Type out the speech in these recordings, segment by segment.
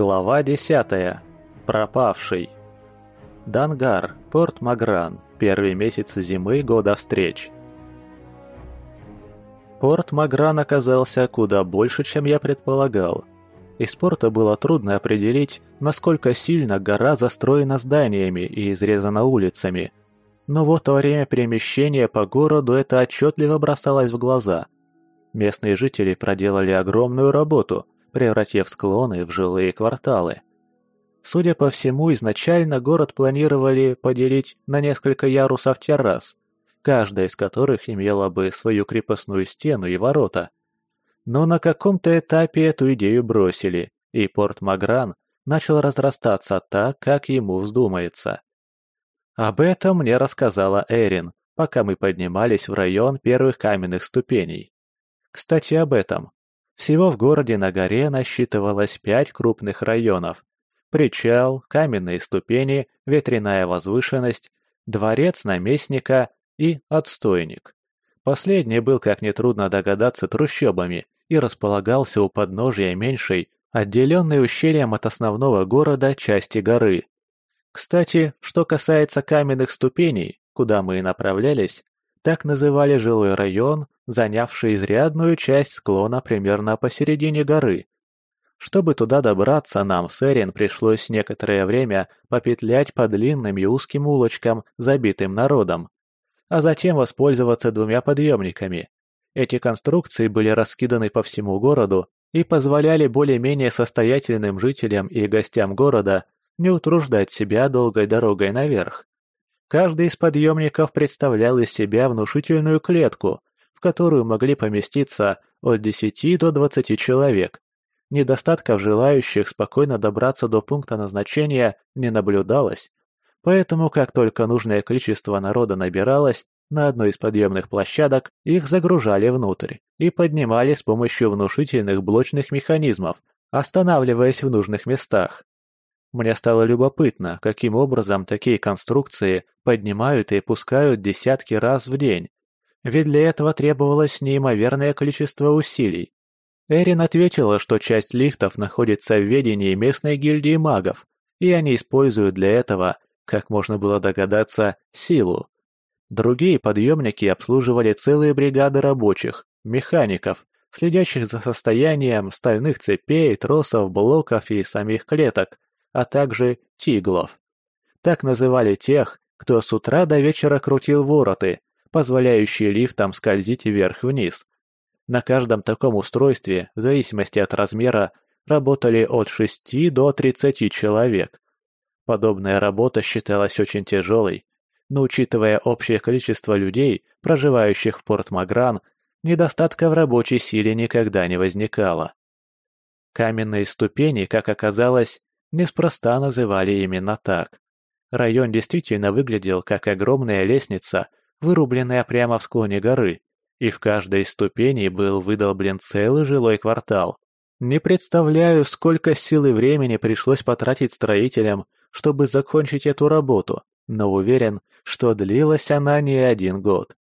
Глава 10. Пропавший. Дангар, порт Магран. Первый месяц зимы года встреч. Порт Магран оказался куда больше, чем я предполагал. Из порта было трудно определить, насколько сильно гора застроена зданиями и изрезана улицами. Но вот во время перемещения по городу это отчетливо бросалось в глаза. Местные жители проделали огромную работу – превратив склоны в жилые кварталы. Судя по всему, изначально город планировали поделить на несколько ярусов террас, каждая из которых имела бы свою крепостную стену и ворота. Но на каком-то этапе эту идею бросили, и порт Магран начал разрастаться так, как ему вздумается. Об этом мне рассказала Эрин, пока мы поднимались в район первых каменных ступеней. Кстати, об этом. Всего в городе на горе насчитывалось пять крупных районов. Причал, каменные ступени, ветряная возвышенность, дворец наместника и отстойник. Последний был, как нетрудно догадаться, трущобами и располагался у подножия меньшей, отделенной ущельем от основного города части горы. Кстати, что касается каменных ступеней, куда мы и направлялись, так называли жилой район, занявший изрядную часть склона примерно посередине горы. Чтобы туда добраться, нам с Эрин пришлось некоторое время попетлять по длинным и узким улочкам, забитым народом, а затем воспользоваться двумя подъемниками. Эти конструкции были раскиданы по всему городу и позволяли более-менее состоятельным жителям и гостям города не утруждать себя долгой дорогой наверх. Каждый из подъемников представлял из себя внушительную клетку, в которую могли поместиться от 10 до 20 человек. Недостатков желающих спокойно добраться до пункта назначения не наблюдалось, поэтому как только нужное количество народа набиралось, на одной из подъемных площадок их загружали внутрь и поднимали с помощью внушительных блочных механизмов, останавливаясь в нужных местах. Мне стало любопытно, каким образом такие конструкции поднимают и опускают десятки раз в день, ведь для этого требовалось неимоверное количество усилий. Эрин ответила, что часть лифтов находится в ведении местной гильдии магов, и они используют для этого, как можно было догадаться, силу. Другие подъемники обслуживали целые бригады рабочих, механиков, следящих за состоянием стальных цепей, тросов, блоков и самих клеток, а также тиглов. Так называли тех, кто с утра до вечера крутил вороты, позволяющие лифтам скользить вверх-вниз. На каждом таком устройстве, в зависимости от размера, работали от 6 до 30 человек. Подобная работа считалась очень тяжелой, но учитывая общее количество людей, проживающих в Порт-Магран, недостатка в рабочей силе никогда не возникало. Каменные ступени, как оказалось, Неспроста называли именно так. Район действительно выглядел как огромная лестница, вырубленная прямо в склоне горы, и в каждой из ступеней был выдолблен целый жилой квартал. Не представляю, сколько сил и времени пришлось потратить строителям, чтобы закончить эту работу, но уверен, что длилась она не один год.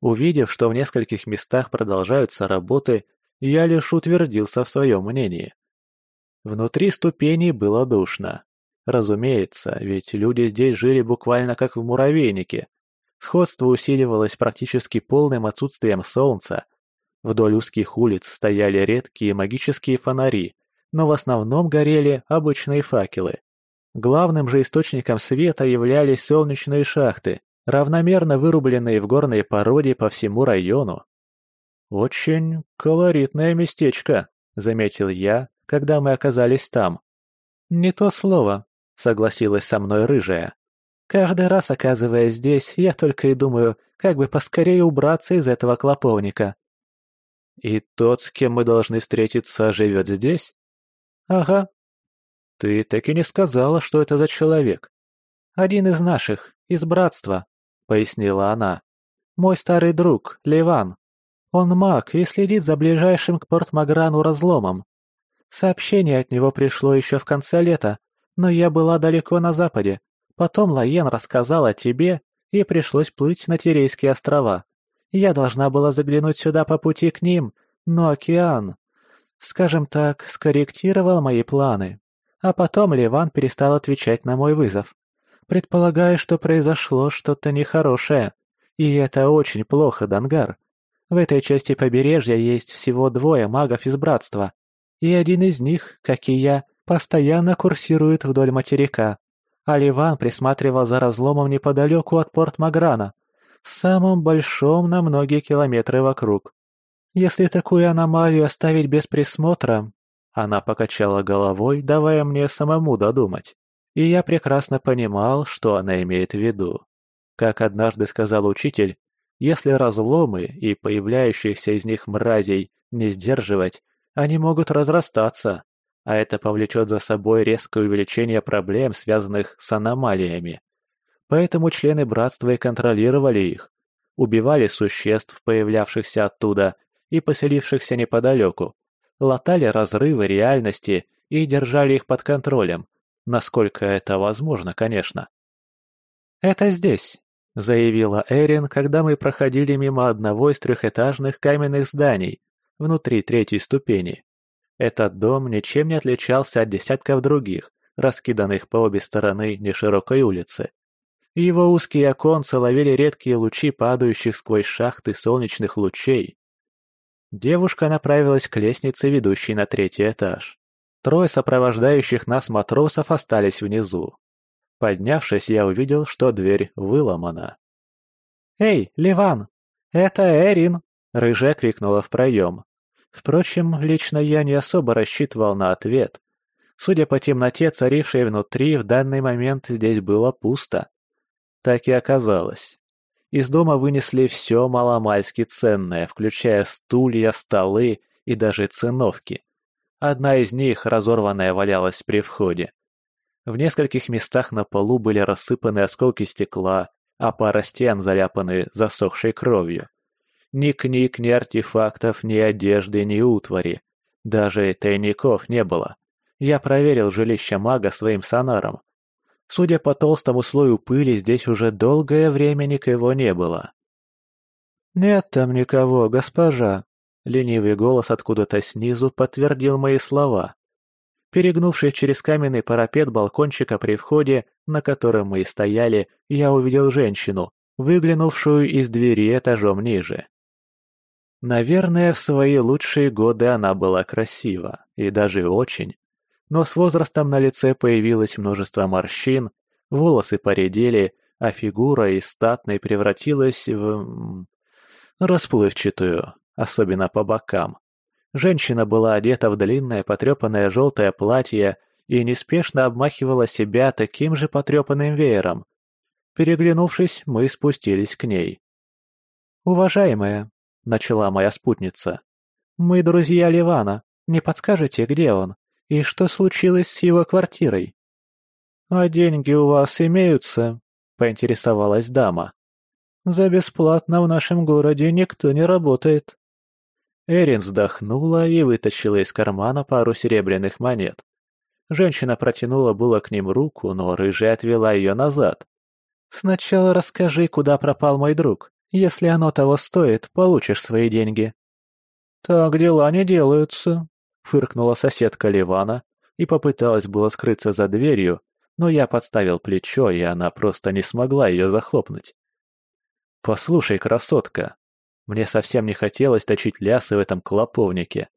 Увидев, что в нескольких местах продолжаются работы, я лишь утвердился в своем мнении. Внутри ступеней было душно. Разумеется, ведь люди здесь жили буквально как в муравейнике. Сходство усиливалось практически полным отсутствием солнца. Вдоль узких улиц стояли редкие магические фонари, но в основном горели обычные факелы. Главным же источником света являлись солнечные шахты, равномерно вырубленные в горной породе по всему району. «Очень колоритное местечко», — заметил я, когда мы оказались там. «Не то слово», — согласилась со мной рыжая. «Каждый раз, оказываясь здесь, я только и думаю, как бы поскорее убраться из этого клоповника». «И тот, с кем мы должны встретиться, живет здесь?» «Ага». «Ты так и не сказала, что это за человек». «Один из наших, из братства», — пояснила она. «Мой старый друг, Ливан. Он маг и следит за ближайшим к Порт-Маграну разломом. Сообщение от него пришло еще в конце лета, но я была далеко на западе. Потом Лаен рассказал о тебе, и пришлось плыть на Терейские острова. Я должна была заглянуть сюда по пути к ним, но океан, скажем так, скорректировал мои планы. А потом Ливан перестал отвечать на мой вызов. Предполагаю, что произошло что-то нехорошее. И это очень плохо, Дангар. В этой части побережья есть всего двое магов из Братства. И один из них, как и я, постоянно курсирует вдоль материка. А Ливан присматривал за разломом неподалеку от порт Маграна, самым большом на многие километры вокруг. Если такую аномалию оставить без присмотра, она покачала головой, давая мне самому додумать. И я прекрасно понимал, что она имеет в виду. Как однажды сказал учитель, если разломы и появляющихся из них мразей не сдерживать, они могут разрастаться, а это повлечет за собой резкое увеличение проблем, связанных с аномалиями. Поэтому члены братства и контролировали их, убивали существ, появлявшихся оттуда и поселившихся неподалеку, латали разрывы реальности и держали их под контролем, насколько это возможно, конечно. «Это здесь», — заявила Эрин, когда мы проходили мимо одного из трехэтажных каменных зданий внутри третьей ступени. Этот дом ничем не отличался от десятков других, раскиданных по обе стороны неширокой улицы. Его узкие оконца ловили редкие лучи падающих сквозь шахты солнечных лучей, Девушка направилась к лестнице, ведущей на третий этаж. Трое сопровождающих нас матросов остались внизу. Поднявшись, я увидел, что дверь выломана. «Эй, Ливан! Это Эрин!» — рыжая крикнула в проем. Впрочем, лично я не особо рассчитывал на ответ. Судя по темноте, царившей внутри, в данный момент здесь было пусто. Так и оказалось. Из дома вынесли все маломальски ценное, включая стулья, столы и даже циновки. Одна из них, разорванная, валялась при входе. В нескольких местах на полу были рассыпаны осколки стекла, а пара стен заляпаны засохшей кровью. Ни книг, ни артефактов, ни одежды, ни утвари. Даже тайников не было. Я проверил жилище мага своим сонаром. Судя по толстому слою пыли, здесь уже долгое время никого не было. «Нет там никого, госпожа», — ленивый голос откуда-то снизу подтвердил мои слова. Перегнувшись через каменный парапет балкончика при входе, на котором мы и стояли, я увидел женщину, выглянувшую из двери этажом ниже. Наверное, в свои лучшие годы она была красива, и даже очень но с возрастом на лице появилось множество морщин, волосы поредели, а фигура из статной превратилась в... расплывчатую, особенно по бокам. Женщина была одета в длинное потрепанное желтое платье и неспешно обмахивала себя таким же потрепанным веером. Переглянувшись, мы спустились к ней. «Уважаемая», — начала моя спутница, — «мы друзья Ливана. Не подскажете, где он?» И что случилось с его квартирой? «А деньги у вас имеются?» — поинтересовалась дама. «За бесплатно в нашем городе никто не работает». Эрин вздохнула и вытащила из кармана пару серебряных монет. Женщина протянула было к ним руку, но рыжая отвела ее назад. «Сначала расскажи, куда пропал мой друг. Если оно того стоит, получишь свои деньги». «Так дела не делаются», Фыркнула соседка Ливана и попыталась было скрыться за дверью, но я подставил плечо, и она просто не смогла ее захлопнуть. «Послушай, красотка, мне совсем не хотелось точить лясы в этом клоповнике.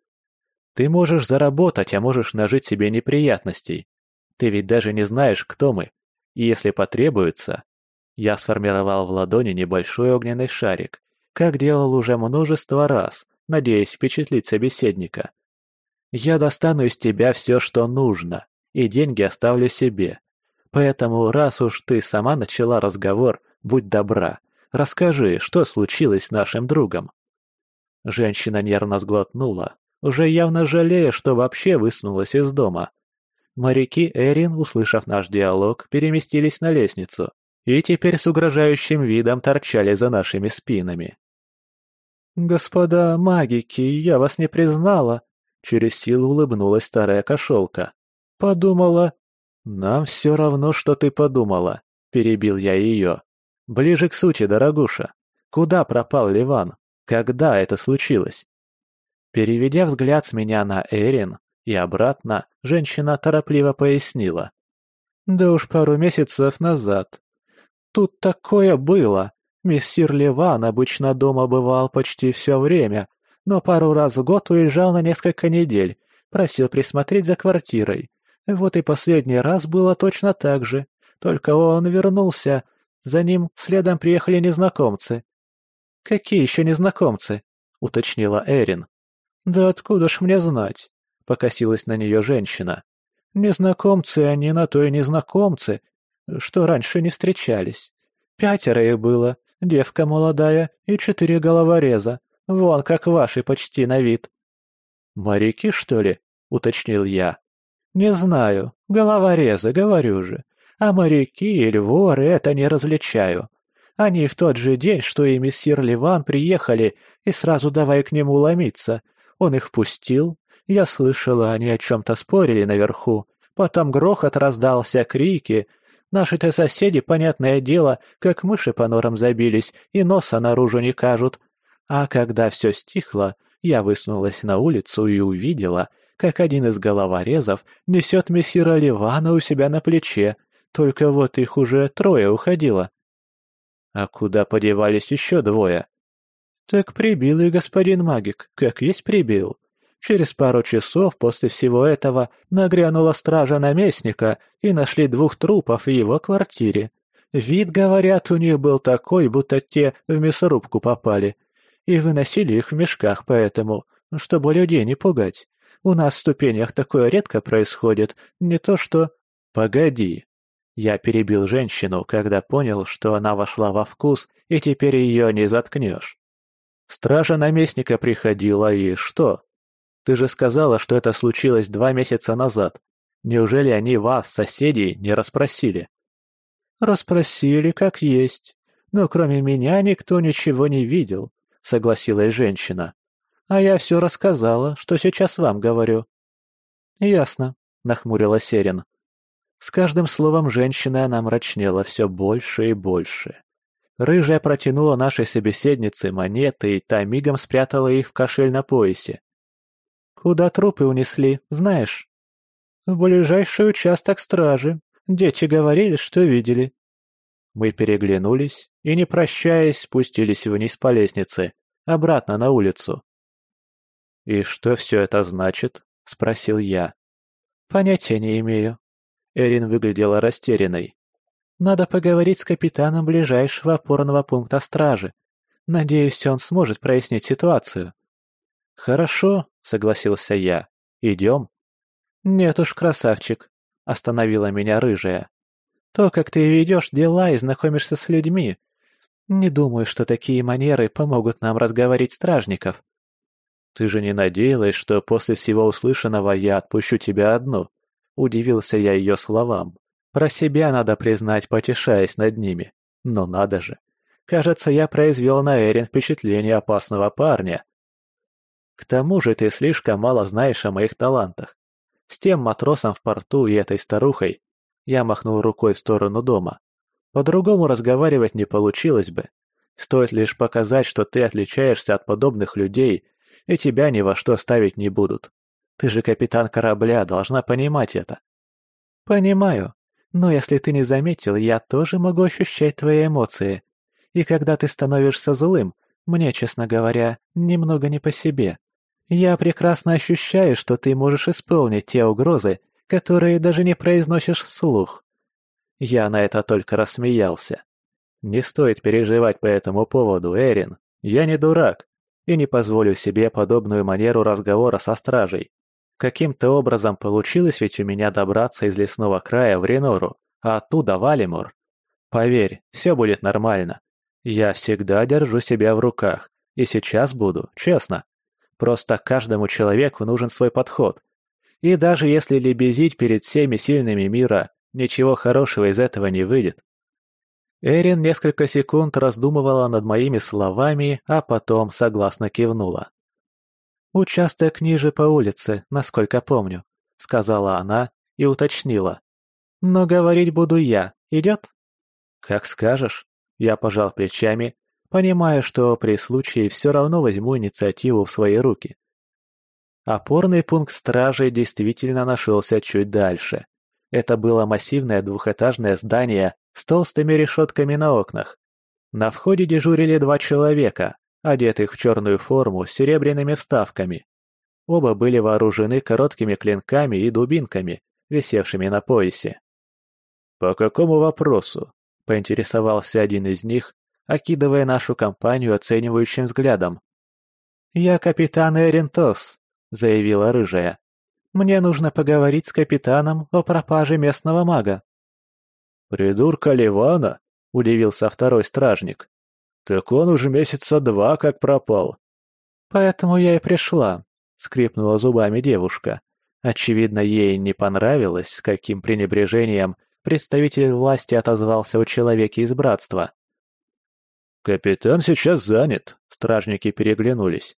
Ты можешь заработать, а можешь нажить себе неприятностей. Ты ведь даже не знаешь, кто мы. И если потребуется...» Я сформировал в ладони небольшой огненный шарик, как делал уже множество раз, надеясь впечатлить собеседника. Я достану из тебя все, что нужно, и деньги оставлю себе. Поэтому, раз уж ты сама начала разговор, будь добра, расскажи, что случилось с нашим другом». Женщина нервно сглотнула, уже явно жалея, что вообще высунулась из дома. Моряки Эрин, услышав наш диалог, переместились на лестницу и теперь с угрожающим видом торчали за нашими спинами. «Господа магики, я вас не признала. Через силу улыбнулась старая кошелка. Подумала... Нам все равно, что ты подумала, перебил я ее. Ближе к сути, дорогуша. Куда пропал Ливан? Когда это случилось? Переведя взгляд с меня на Эрин, и обратно, женщина торопливо пояснила. «Да уж пару месяцев назад. Тут такое было. Мессир Ливан обычно дома бывал почти все время, но пару раз в год уезжал на несколько недель, просил присмотреть за квартирой. Вот и последний раз было точно так же, только он вернулся, за ним следом приехали незнакомцы. «Какие еще незнакомцы?» — уточнила Эрин. «Да откуда ж мне знать?» — покосилась на нее женщина. «Незнакомцы они на то и незнакомцы, что раньше не встречались. Пятеро их было, девка молодая и четыре головореза, вон как ваши почти на вид». «Моряки, что ли?» — уточнил я. «Не знаю, головорезы, говорю же. А моряки или воры это не различаю. Они в тот же день, что и мессир Ливан, приехали, и сразу давай к нему ломиться. Он их впустил. Я слышала, они о чем-то спорили наверху. Потом грохот раздался, крики. Наши-то соседи, понятное дело, как мыши по норам забились и носа наружу не кажут. А когда все стихло, я высунулась на улицу и увидела, как один из головорезов несет мессира Ливана у себя на плече, только вот их уже трое уходило. А куда подевались еще двое? Так прибил и господин магик, как есть прибил. Через пару часов после всего этого нагрянула стража наместника и нашли двух трупов в его квартире. Вид, говорят, у них был такой, будто те в мясорубку попали. И выносили их в мешках поэтому, чтобы людей не пугать. У нас в ступенях такое редко происходит, не то что... Погоди, я перебил женщину, когда понял, что она вошла во вкус, и теперь ее не заткнешь. Стража наместника приходила, и что? Ты же сказала, что это случилось два месяца назад. Неужели они вас, соседей, не расспросили? Расспросили, как есть. Но кроме меня никто ничего не видел, согласилась женщина. А я все рассказала, что сейчас вам говорю. Ясно, нахмурилась Эрин. С каждым словом женщины она мрачнела все больше и больше. Рыжая протянула нашей собеседнице монеты, и та мигом спрятала их в кошель на поясе. «Куда трупы унесли, знаешь?» «В ближайший участок стражи. Дети говорили, что видели». Мы переглянулись и, не прощаясь, спустились вниз по лестнице, обратно на улицу. «И что все это значит?» — спросил я. «Понятия не имею», Эрин выглядела растерянной. «Надо поговорить с капитаном ближайшего опорного пункта стражи. Надеюсь, он сможет прояснить ситуацию». «Хорошо», — согласился я. «Идем?» «Нет уж, красавчик», — остановила меня рыжая. «То, как ты ведешь дела и знакомишься с людьми. Не думаю, что такие манеры помогут нам разговорить стражников». «Ты же не надеялась, что после всего услышанного я отпущу тебя одну?» Удивился я ее словам. Про себя надо признать, потешаясь над ними. Но надо же. Кажется, я произвел на Эрин впечатление опасного парня. К тому же ты слишком мало знаешь о моих талантах. С тем матросом в порту и этой старухой я махнул рукой в сторону дома. По-другому разговаривать не получилось бы. Стоит лишь показать, что ты отличаешься от подобных людей, и тебя ни во что ставить не будут. Ты же капитан корабля, должна понимать это. Понимаю. Но если ты не заметил, я тоже могу ощущать твои эмоции. И когда ты становишься злым, мне, честно говоря, немного не по себе. Я прекрасно ощущаю, что ты можешь исполнить те угрозы, которые даже не произносишь вслух. Я на это только рассмеялся. Не стоит переживать по этому поводу, Эрин. Я не дурак и не позволю себе подобную манеру разговора со стражей. Каким-то образом получилось ведь у меня добраться из лесного края в Ренору, а оттуда в Алимур. Поверь, все будет нормально. Я всегда держу себя в руках, и сейчас буду, честно. Просто каждому человеку нужен свой подход. И даже если лебезить перед всеми сильными мира, ничего хорошего из этого не выйдет. Эрин несколько секунд раздумывала над моими словами, а потом согласно кивнула. «Участок ниже по улице, насколько помню», — сказала она и уточнила. «Но говорить буду я. Идет?» «Как скажешь». Я пожал плечами, понимая, что при случае все равно возьму инициативу в свои руки. Опорный пункт стражи действительно нашелся чуть дальше. Это было массивное двухэтажное здание с толстыми решетками на окнах. На входе дежурили два человека, одетых в черную форму с серебряными вставками. Оба были вооружены короткими клинками и дубинками, висевшими на поясе. «По какому вопросу?» — поинтересовался один из них, окидывая нашу компанию оценивающим взглядом. «Я капитан Эрентос», — заявила рыжая. «Мне нужно поговорить с капитаном о пропаже местного мага». «Придурка Ливана?» — удивился второй стражник. «Так он уже месяца два как пропал». «Поэтому я и пришла», — скрипнула зубами девушка. Очевидно, ей не понравилось, с каким пренебрежением представитель власти отозвался о человеке из братства. «Капитан сейчас занят», — стражники переглянулись.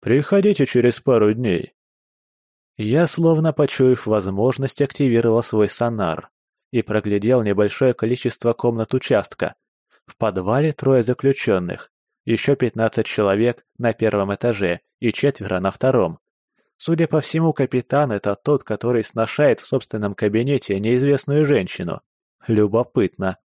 «Приходите через пару дней». Я, словно почуяв возможность, активировал свой сонар и проглядел небольшое количество комнат участка. В подвале трое заключенных, еще пятнадцать человек на первом этаже и четверо на втором. Судя по всему, капитан — это тот, который сношает в собственном кабинете неизвестную женщину. Любопытно.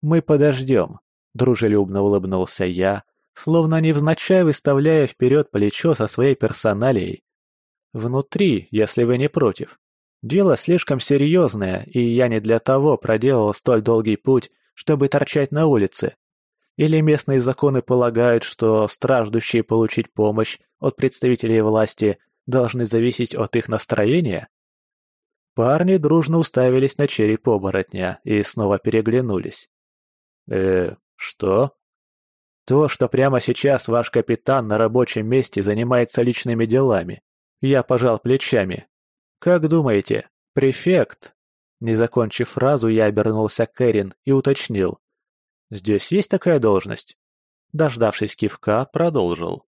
Мы подождем. Дружелюбно улыбнулся я, словно невзначай выставляя вперед плечо со своей персоналией. Внутри, если вы не против. Дело слишком серьезное, и я не для того проделал столь долгий путь, чтобы торчать на улице. Или местные законы полагают, что страждущие получить помощь от представителей власти должны зависеть от их настроения? Парни дружно уставились на череп оборотня и снова переглянулись. «Э, что?» «То, что прямо сейчас ваш капитан на рабочем месте занимается личными делами. Я пожал плечами. Как думаете, префект?» Не закончив фразу, я обернулся к Кэрин и уточнил. «Здесь есть такая должность?» Дождавшись кивка, продолжил.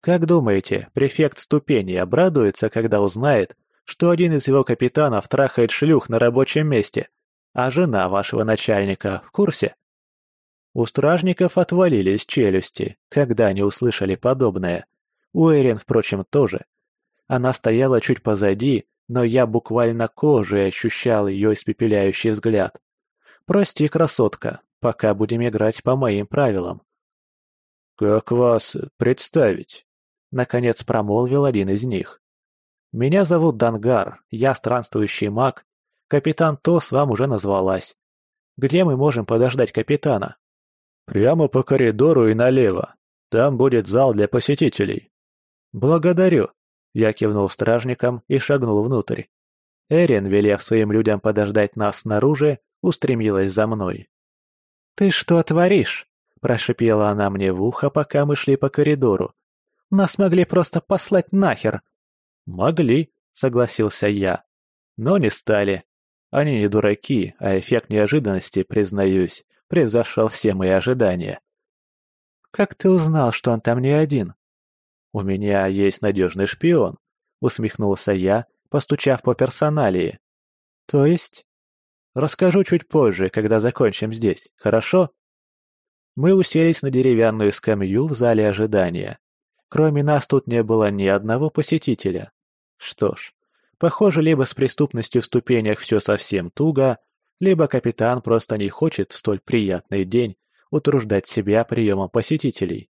Как думаете, префект ступени обрадуется, когда узнает, что один из его капитанов трахает шлюх на рабочем месте, а жена вашего начальника в курсе? У стражников отвалились челюсти, когда они услышали подобное. У Эрин, впрочем, тоже. Она стояла чуть позади, но я буквально кожей ощущал ее испепеляющий взгляд. «Прости, красотка, пока будем играть по моим правилам». «Как вас представить?» Наконец промолвил один из них. «Меня зовут Дангар, я странствующий маг. Капитан Тос вам уже назвалась. Где мы можем подождать капитана?» «Прямо по коридору и налево. Там будет зал для посетителей». «Благодарю», — я кивнул стражникам и шагнул внутрь. Эрин, велев своим людям подождать нас снаружи, устремилась за мной. «Ты что творишь?» – прошипела она мне в ухо, пока мы шли по коридору, нас могли просто послать нахер». «Могли», — согласился я. «Но не стали. Они не дураки, а эффект неожиданности, признаюсь, превзошел все мои ожидания». «Как ты узнал, что он там не один?» «У меня есть надежный шпион», — усмехнулся я, постучав по персоналии. «То есть?» «Расскажу чуть позже, когда закончим здесь, хорошо?» Мы уселись на деревянную скамью в зале ожидания. Кроме нас тут не было ни одного посетителя. Что ж, похоже, либо с преступностью в ступенях все совсем туго, либо капитан просто не хочет в столь приятный день утруждать себя приемом посетителей.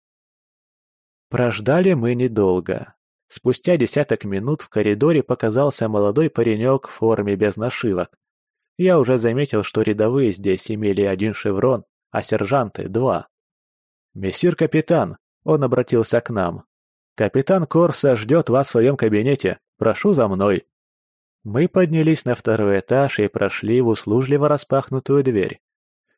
Прождали мы недолго. Спустя десяток минут в коридоре показался молодой паренек в форме без нашивок. Я уже заметил, что рядовые здесь имели один шеврон, а сержанты — два. «Мессир капитан», — он обратился к нам, «Капитан Корса ждет вас в своем кабинете. Прошу за мной». Мы поднялись на второй этаж и прошли в услужливо распахнутую дверь.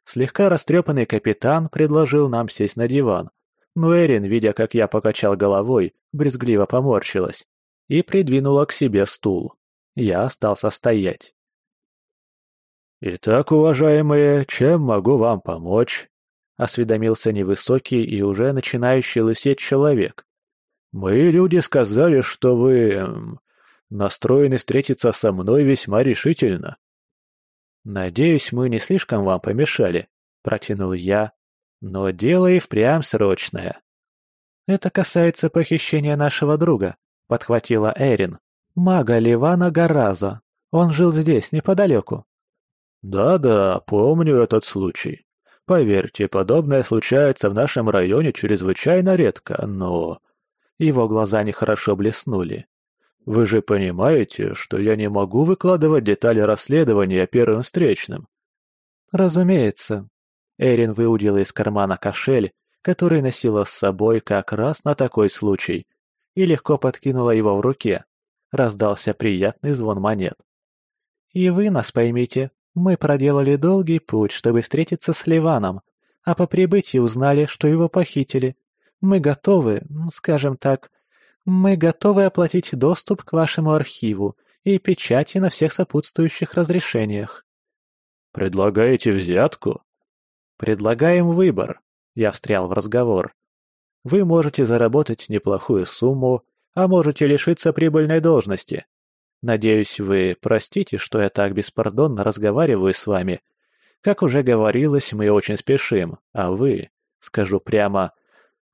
Слегка растрепанный капитан предложил нам сесть на диван, но Эрин, видя, как я покачал головой, брезгливо поморщилась и придвинула к себе стул. Я остался стоять. «Итак, уважаемые, чем могу вам помочь?» — осведомился невысокий и уже начинающий лысеть человек, Мои люди сказали, что вы... Эм, настроены встретиться со мной весьма решительно. Надеюсь, мы не слишком вам помешали, протянул я, но дело и впрямь срочное. Это касается похищения нашего друга, подхватила Эрин. «Мага Ливана Гараза. Он жил здесь, неподалеку». «Да-да, помню этот случай. Поверьте, подобное случается в нашем районе чрезвычайно редко, но...» Его глаза нехорошо блеснули. «Вы же понимаете, что я не могу выкладывать детали расследования первым встречным?» «Разумеется». Эрин выудила из кармана кошель, который носила с собой как раз на такой случай, и легко подкинула его в руке. Раздался приятный звон монет. «И вы нас поймите, мы проделали долгий путь, чтобы встретиться с Ливаном, а по прибытии узнали, что его похитили. Мы готовы, скажем так, мы готовы оплатить доступ к вашему архиву и печати на всех сопутствующих разрешениях». «Предлагаете взятку?» «Предлагаем выбор», — я встрял в разговор. «Вы можете заработать неплохую сумму, а можете лишиться прибыльной должности. Надеюсь, вы простите, что я так беспардонно разговариваю с вами. Как уже говорилось, мы очень спешим, а вы, скажу прямо,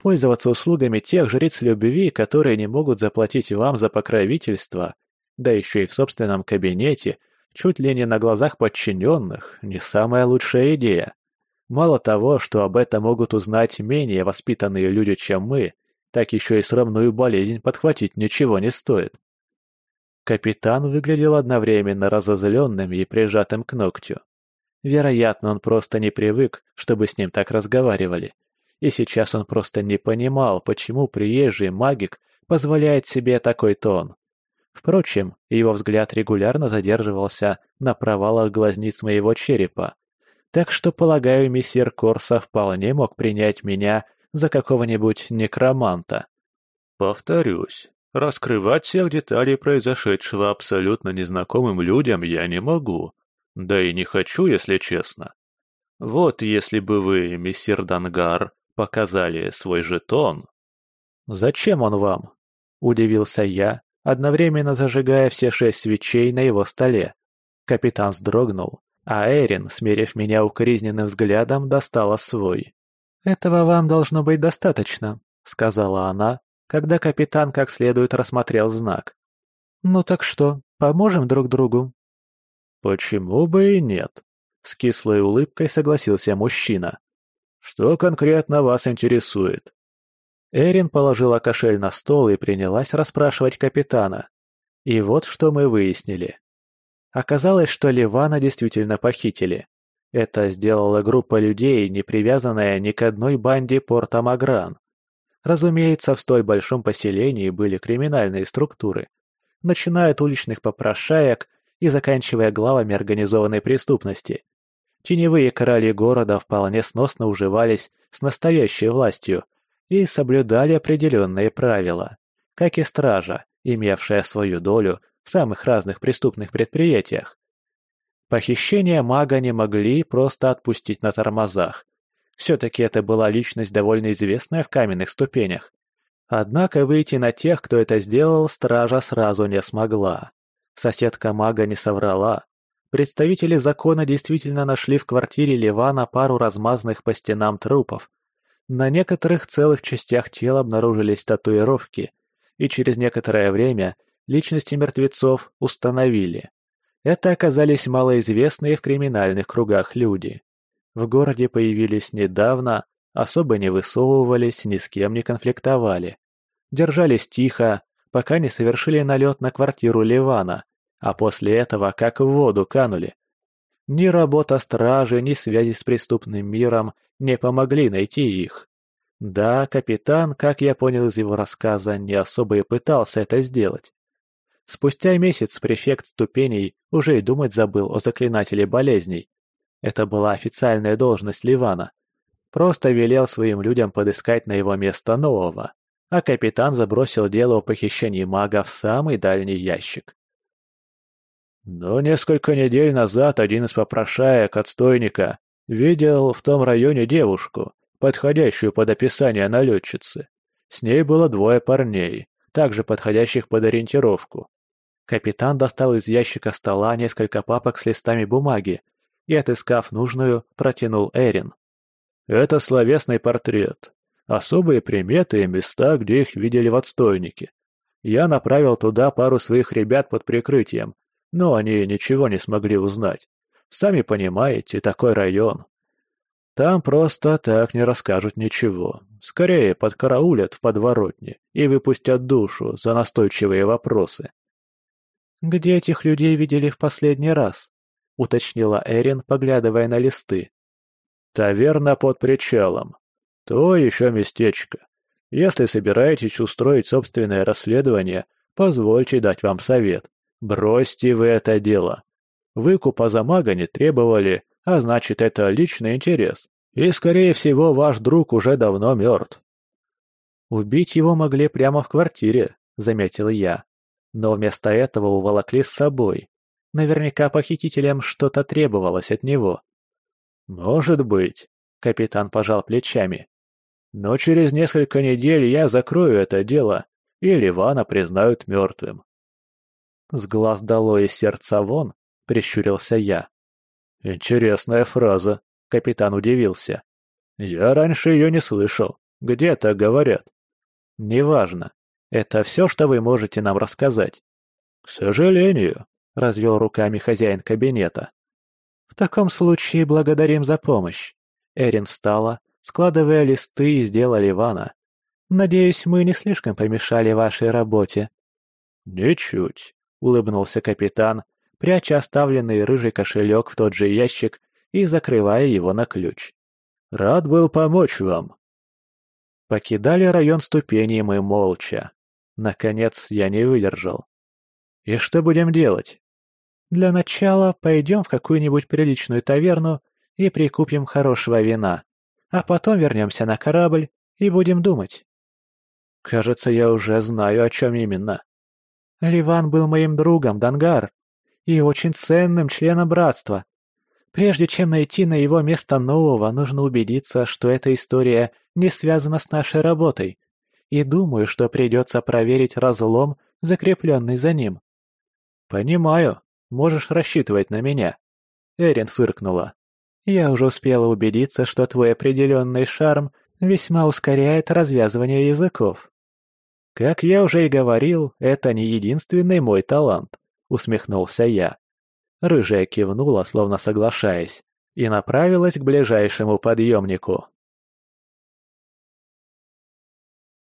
пользоваться услугами тех жриц любви, которые не могут заплатить вам за покровительство, да еще и в собственном кабинете, чуть ли не на глазах подчиненных, не самая лучшая идея. Мало того, что об этом могут узнать менее воспитанные люди, чем мы, так еще и срамную болезнь подхватить ничего не стоит. Капитан выглядел одновременно разозленным и прижатым к ногтю. Вероятно, он просто не привык, чтобы с ним так разговаривали. И сейчас он просто не понимал, почему приезжий магик позволяет себе такой тон. Впрочем, его взгляд регулярно задерживался на провалах глазниц моего черепа. Так что, полагаю, мессир Корса вполне мог принять меня за какого-нибудь некроманта. Повторюсь, Раскрывать всех деталей произошедшего абсолютно незнакомым людям я не могу. Да и не хочу, если честно. Вот если бы вы, мессир Дангар, показали свой жетон. «Зачем он вам?» – удивился я, одновременно зажигая все шесть свечей на его столе. Капитан вздрогнул, а Эрин, смерив меня укоризненным взглядом, достала свой. «Этого вам должно быть достаточно», — сказала она, когда капитан как следует рассмотрел знак. «Ну так что, поможем друг другу?» «Почему бы и нет?» — с кислой улыбкой согласился мужчина. «Что конкретно вас интересует?» Эрин положила кошель на стол и принялась расспрашивать капитана. И вот что мы выяснили. Оказалось, что Ливана действительно похитили. Это сделала группа людей, не привязанная ни к одной банде порта Магран. Разумеется, в столь большом поселении были криминальные структуры, начиная от уличных попрошаек и заканчивая главами организованной преступности. Теневые короли города вполне сносно уживались с настоящей властью и соблюдали определенные правила, как и стража, имевшая свою долю в самых разных преступных предприятиях. Похищение мага не могли просто отпустить на тормозах, все-таки это была личность довольно известная в каменных ступенях. Однако выйти на тех, кто это сделал, стража сразу не смогла. Соседка мага не соврала. Представители закона действительно нашли в квартире Ливана пару размазанных по стенам трупов. На некоторых целых частях тела обнаружились татуировки, и через некоторое время личности мертвецов установили. Это оказались малоизвестные в криминальных кругах люди. В городе появились недавно, особо не высовывались, ни с кем не конфликтовали. Держались тихо, пока не совершили налет на квартиру Ливана, а после этого как в воду канули. Ни работа стражи, ни связи с преступным миром не помогли найти их. Да, капитан, как я понял из его рассказа, не особо и пытался это сделать. Спустя месяц префект ступеней уже и думать забыл о заклинателе болезней, это была официальная должность Ливана. Просто велел своим людям подыскать на его место нового, а капитан забросил дело о похищении мага в самый дальний ящик. Но несколько недель назад один из попрошаек отстойника видел в том районе девушку, подходящую под описание налетчицы. С ней было двое парней, также подходящих под ориентировку. Капитан достал из ящика стола несколько папок с листами бумаги, и, отыскав нужную, протянул Эрин. «Это словесный портрет. Особые приметы и места, где их видели в отстойнике. Я направил туда пару своих ребят под прикрытием, но они ничего не смогли узнать. Сами понимаете, такой район. Там просто так не расскажут ничего. Скорее подкараулят в подворотне и выпустят душу за настойчивые вопросы. «Где этих людей видели в последний раз?» — уточнила Эрин, поглядывая на листы. «Таверна под причалом. То еще местечко. Если собираетесь устроить собственное расследование, позвольте дать вам совет. Бросьте вы это дело. Выкупа за мага не требовали, а значит, это личный интерес. И, скорее всего, ваш друг уже давно мертв. «Убить его могли прямо в квартире», — заметил я. Но вместо этого уволокли с собой. Наверняка похитителям что-то требовалось от него. «Может быть», — капитан пожал плечами. Но через несколько недель я закрою это дело, и Ливана признают мертвым. «С глаз дало из сердца вон», — прищурился я. «Интересная фраза», — капитан удивился. «Я раньше ее не слышал. Где так говорят?» «Неважно. Это все, что вы можете нам рассказать?» «К сожалению», — развел руками хозяин кабинета. «В таком случае благодарим за помощь». Эрин встала, складывая листы из дела Ливана. «Надеюсь, мы не слишком помешали вашей работе». «Ничуть», — улыбнулся капитан, пряча оставленный рыжий кошелек в тот же ящик и закрывая его на ключ. «Рад был помочь вам». Покидали район ступеней мы молча. Наконец я не выдержал. «И что будем делать?» «Для начала пойдем в какую-нибудь приличную таверну и прикупим хорошего вина», а потом вернемся на корабль и будем думать. Кажется, я уже знаю, о чем именно. Ливан был моим другом, Дангар, и очень ценным членом братства. Прежде чем найти на его место нового, нужно убедиться, что эта история не связана с нашей работой, и думаю, что придется проверить разлом, закрепленный за ним. «Понимаю. Можешь рассчитывать на меня». Эрин фыркнула. Я уже успела убедиться, что твой определенный шарм весьма ускоряет развязывание языков. Как я уже и говорил, это не единственный мой талант, усмехнулся я. Рыжая кивнула, словно соглашаясь, и направилась к ближайшему подъемнику.